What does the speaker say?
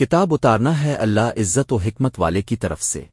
کتاب اتارنا ہے اللہ عزت و حکمت والے کی طرف سے۔